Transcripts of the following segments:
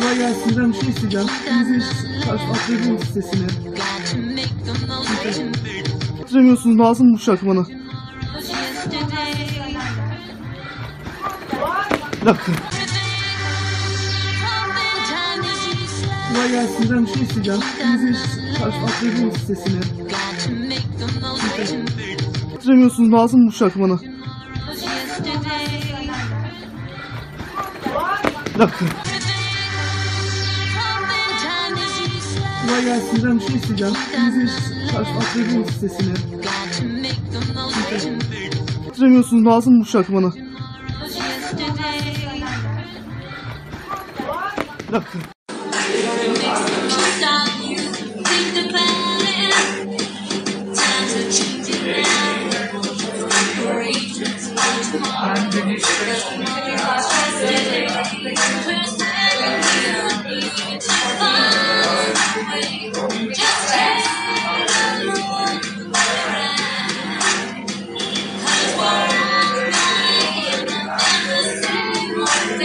Kolay gelsin. Ben bir şey isteyeceğim. Bizi atlayabilir misin sesini? Bitiremiyorsunuz. Lazım bu şarkı bana. Bir dakika. Kolay gelsin. Ben bir şey isteyeceğim. Bizi atlayabilir misin sesini? Bitiremiyorsunuz. Lazım bu şarkı bana. Bir. Kolay gelsin. Ben bir şey isteyeceğim. Ters atlayabilir misin sesini? Bitiremiyorsunuz. Lazım bu şarkı bana. Bir dakika.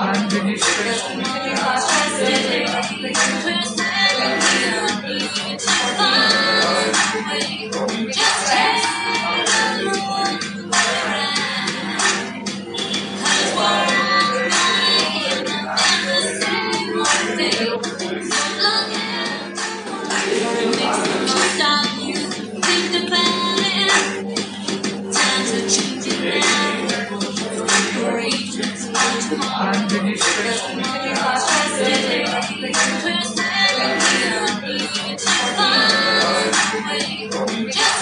I'm really stressed. Yeah.